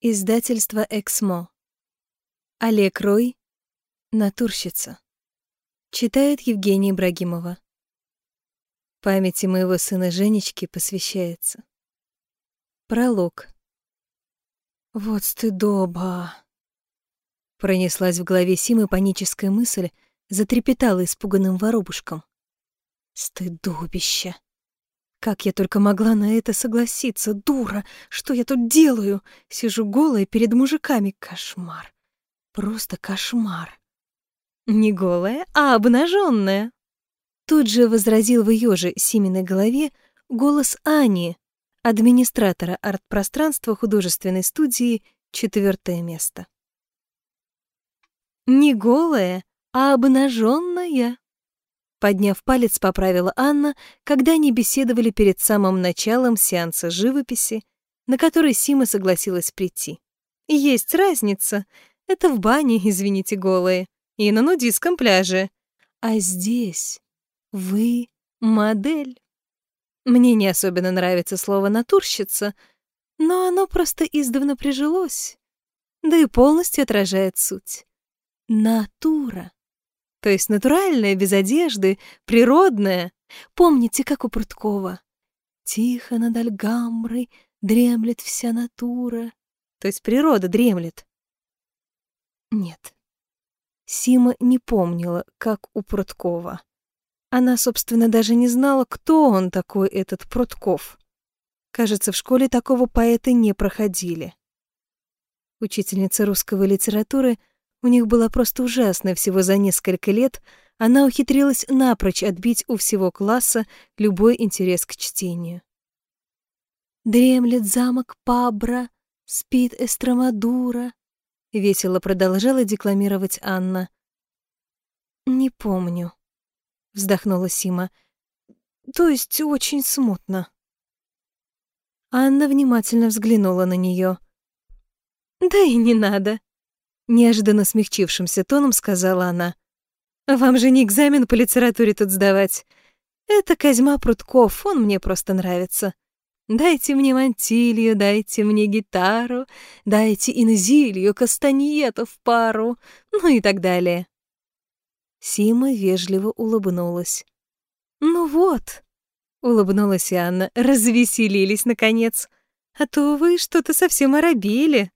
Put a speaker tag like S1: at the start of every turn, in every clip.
S1: Издательство «Эксмо». Олег Рой. Натурщица. Читает Евгения Ибрагимова. Памяти моего сына Женечки посвящается. Пролог. Вот стыдоба. Пронеслась в голове Симы паническая мысль, затрепетала испуганным воробушком. Стыдобище. Как я только могла на это согласиться, дура! Что я тут делаю? Сижу голая перед мужиками. Кошмар. Просто кошмар. Не голая, а обнаженная. Тут же возразил в ее же Симиной голове голос Ани, администратора арт-пространства художественной студии «Четвертое место». Не голая, а обнаженная. Подняв палец, поправила Анна, когда они беседовали перед самым началом сеанса живописи, на который Сима согласилась прийти. Есть разница. Это в бане, извините, голые, и на нудистском пляже. А здесь вы модель. Мне не особенно нравится слово «натурщица», но оно просто издавна прижилось, да и полностью отражает суть. Натура. То есть натуральная, без одежды, природная. Помните, как у Пруткова. Тихо над Альгамброй дремлет вся натура. То есть природа дремлет. Нет. Сима не помнила, как у Пруткова. Она, собственно, даже не знала, кто он такой, этот Прутков. Кажется, в школе такого поэта не проходили. Учительница русского литературы у них была просто ужасная всего за несколько лет, она ухитрилась напрочь отбить у всего класса любой интерес к чтению. «Дремлет замок Пабра, спит Эстромадура», — весело продолжала декламировать Анна. «Не помню», — вздохнула Сима. «То есть очень смутно». Анна внимательно взглянула на нее. «Да и не надо», Неожиданно смягчившимся тоном сказала она. «Вам же не экзамен по литературе тут сдавать. Это Козьма Прутков, он мне просто нравится. Дайте мне мантилью, дайте мне гитару, дайте инзилью, кастаньету в пару, ну и так далее». Сима вежливо улыбнулась. «Ну вот», — улыбнулась Анна, — «развеселились, наконец. А то вы что-то совсем оробили».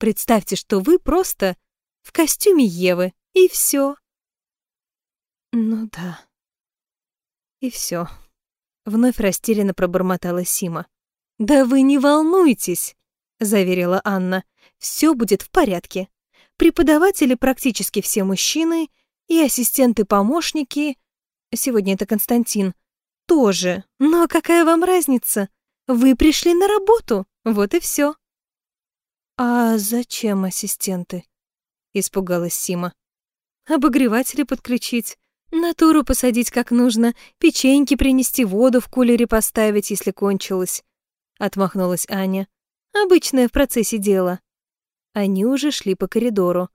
S1: Представьте, что вы просто в костюме Евы, и все. Ну да. И все. Вновь растерянно пробормотала Сима. Да вы не волнуйтесь, заверила Анна. Все будет в порядке. Преподаватели практически все мужчины, и ассистенты-помощники, сегодня это Константин, тоже. Но какая вам разница? Вы пришли на работу, вот и все. «А зачем ассистенты?» — испугалась Сима. «Обогреватели подключить, натуру посадить как нужно, печеньки принести, воду в кулере поставить, если кончилось», — отмахнулась Аня. «Обычное в процессе дела». Они уже шли по коридору.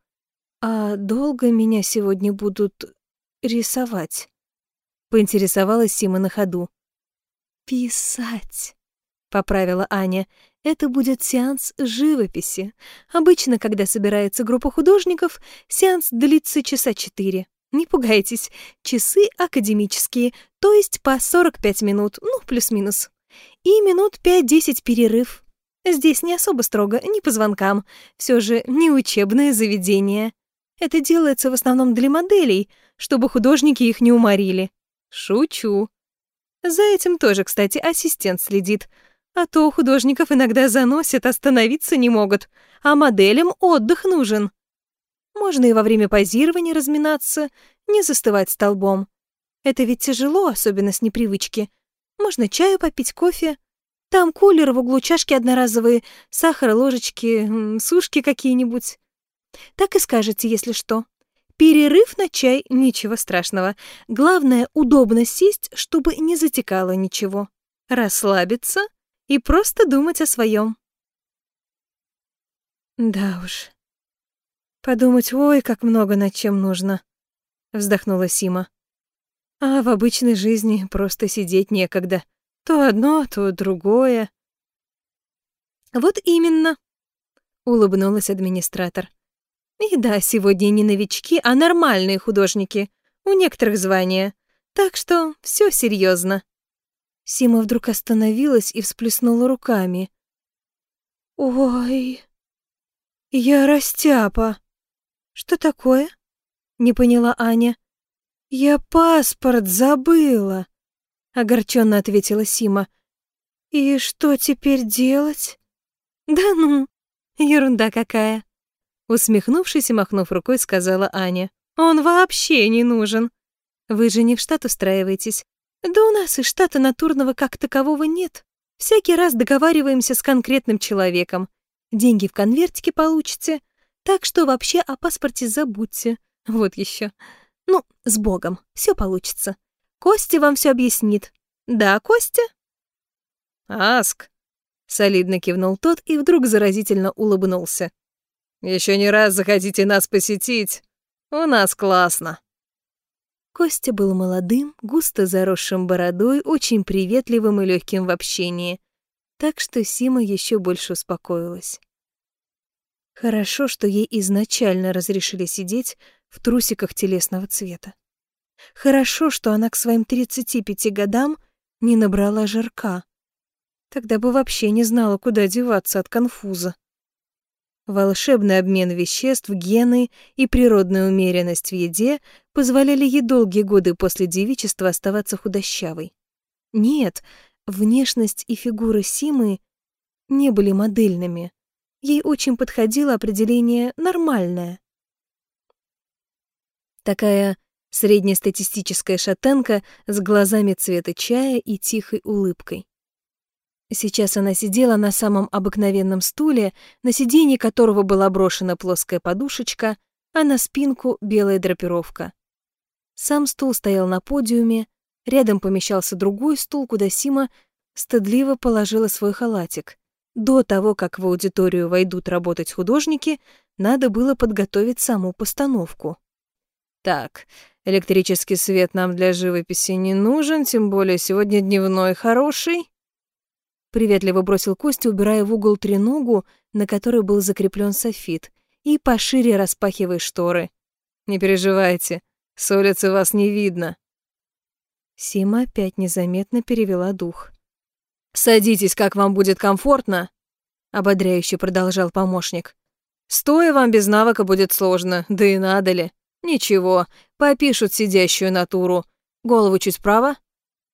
S1: «А долго меня сегодня будут рисовать?» — поинтересовалась Сима на ходу. «Писать», — поправила Аня. Это будет сеанс живописи. Обычно, когда собирается группа художников, сеанс длится часа четыре. Не пугайтесь, часы академические, то есть по 45 минут, ну, плюс-минус. И минут 5-10 перерыв. Здесь не особо строго, не по звонкам. Все же не учебное заведение. Это делается в основном для моделей, чтобы художники их не уморили. Шучу. За этим тоже, кстати, ассистент следит — а то художников иногда заносят, остановиться не могут, а моделям отдых нужен. Можно и во время позирования разминаться, не застывать столбом. Это ведь тяжело, особенно с непривычки. Можно чаю попить, кофе. Там кулер в углу, чашки одноразовые, сахар, ложечки, сушки какие-нибудь. Так и скажете, если что. Перерыв на чай, ничего страшного. Главное, удобно сесть, чтобы не затекало ничего. Расслабиться и просто думать о своем. Да уж. Подумать, ой, как много над чем нужно, вздохнула Сима. А в обычной жизни просто сидеть некогда. То одно, то другое. Вот именно. улыбнулась администратор. И да, сегодня не новички, а нормальные художники. У некоторых звания. Так что все серьезно. Сима вдруг остановилась и всплеснула руками. «Ой, я растяпа!» «Что такое?» — не поняла Аня. «Я паспорт забыла», — огорченно ответила Сима. «И что теперь делать?» «Да ну, ерунда какая!» Усмехнувшись и махнув рукой, сказала Аня. «Он вообще не нужен. Вы же не в штат устраиваетесь. Да у нас и штата натурного как такового нет. Всякий раз договариваемся с конкретным человеком. Деньги в конвертике получите, так что вообще о паспорте забудьте. Вот еще. Ну, с Богом, все получится. Костя вам все объяснит. Да, Костя?
S2: Аск,
S1: солидно кивнул тот и вдруг заразительно улыбнулся.
S2: Еще не раз захотите нас посетить. У нас классно.
S1: Костя был молодым, густо заросшим бородой, очень приветливым и легким в общении, так что Сима еще больше успокоилась. Хорошо, что ей изначально разрешили сидеть в трусиках телесного цвета. Хорошо, что она к своим 35 годам не набрала жирка. Тогда бы вообще не знала, куда деваться от конфуза. Волшебный обмен веществ, гены и природная умеренность в еде позволяли ей долгие годы после девичества оставаться худощавой. Нет, внешность и фигура Симы не были модельными. Ей очень подходило определение «нормальное». Такая среднестатистическая шатенка с глазами цвета чая и тихой улыбкой. Сейчас она сидела на самом обыкновенном стуле, на сиденье которого была брошена плоская подушечка, а на спинку белая драпировка. Сам стул стоял на подиуме, рядом помещался другой стул, куда Сима стыдливо положила свой халатик. До того, как в аудиторию войдут работать художники, надо было подготовить саму постановку. Так, электрический свет нам для живописи не нужен, тем более сегодня дневной хороший. Приветливо бросил Костя, убирая в угол треногу, на которой был закреплен софит, и пошире распахивая шторы. Не переживайте, с улицы вас не видно. Сима опять незаметно перевела дух. «Садитесь, как вам будет комфортно», — ободряюще продолжал помощник. «Стоя вам без навыка будет сложно, да и надо ли. Ничего, попишут сидящую натуру. Голову чуть вправо?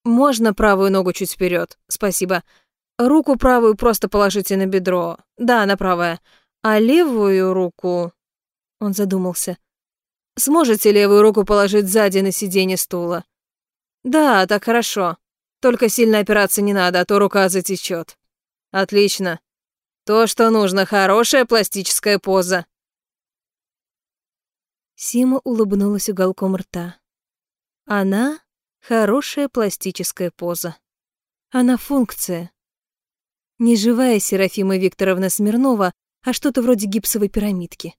S1: Можно правую ногу чуть вперед. Спасибо. Руку правую просто положите на бедро. Да, на правое. А левую руку...» Он задумался. «Сможете левую руку положить сзади на сиденье стула?» «Да, так хорошо. Только сильно опираться не надо, а то рука затечет. Отлично. То, что нужно, хорошая пластическая поза. Сима улыбнулась уголком рта. Она — хорошая пластическая поза. Она функция. Не живая Серафима Викторовна Смирнова, а что-то вроде гипсовой пирамидки.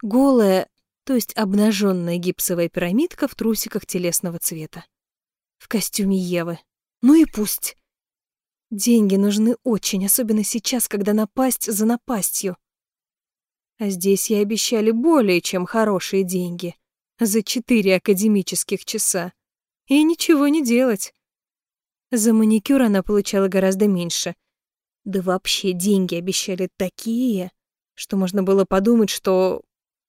S1: Голая, то есть обнаженная гипсовая пирамидка в трусиках телесного цвета. В костюме Евы. Ну и пусть. Деньги нужны очень, особенно сейчас, когда напасть за напастью. А здесь ей обещали более чем хорошие деньги. За четыре академических часа. И ничего не делать. За маникюр она получала гораздо меньше. Да вообще деньги обещали такие, что можно было подумать, что...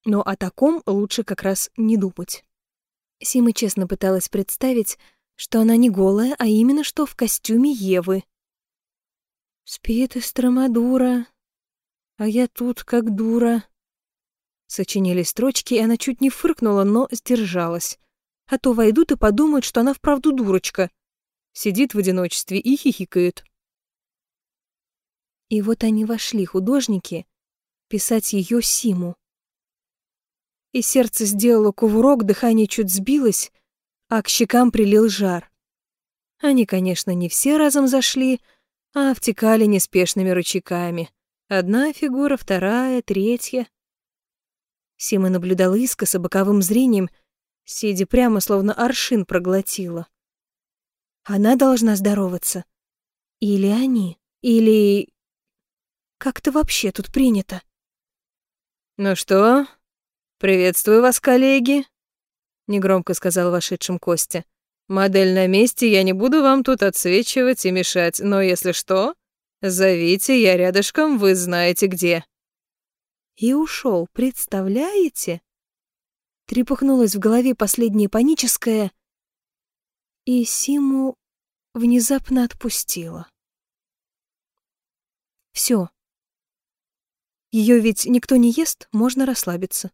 S1: Но о таком лучше как раз не думать. Сима честно пыталась представить, что она не голая, а именно что в костюме Евы. «Спит Эстромадура, а я тут как дура». Сочинили строчки, и она чуть не фыркнула, но сдержалась. А то войдут и подумают, что она вправду дурочка. Сидит в одиночестве и хихикает. И вот они вошли, художники, писать ее Симу. И сердце сделало кувырок, дыхание чуть сбилось, а к щекам прилил жар. Они, конечно, не все разом зашли, а втекали неспешными ручейками. Одна фигура, вторая, третья. Сима наблюдала искоса боковым зрением, сидя прямо, словно аршин проглотила. Она должна здороваться. Или они, или... Как-то вообще тут принято.
S2: «Ну что, приветствую вас, коллеги», — негромко сказал вошедшим Костя. «Модель на месте, я не буду вам тут отсвечивать и мешать, но если что, зовите, я рядышком, вы знаете где».
S1: И ушел, представляете? Трепыхнулась в голове последняя паническая, и Симу внезапно отпустила. Все. Ее ведь никто не ест, можно расслабиться.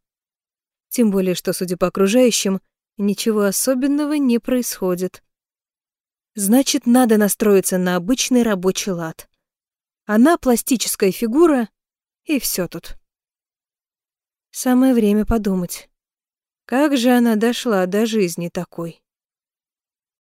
S1: Тем более, что, судя по окружающим, ничего особенного не происходит. Значит, надо настроиться на обычный рабочий лад. Она пластическая фигура, и все тут. Самое время подумать, как же она дошла до жизни такой.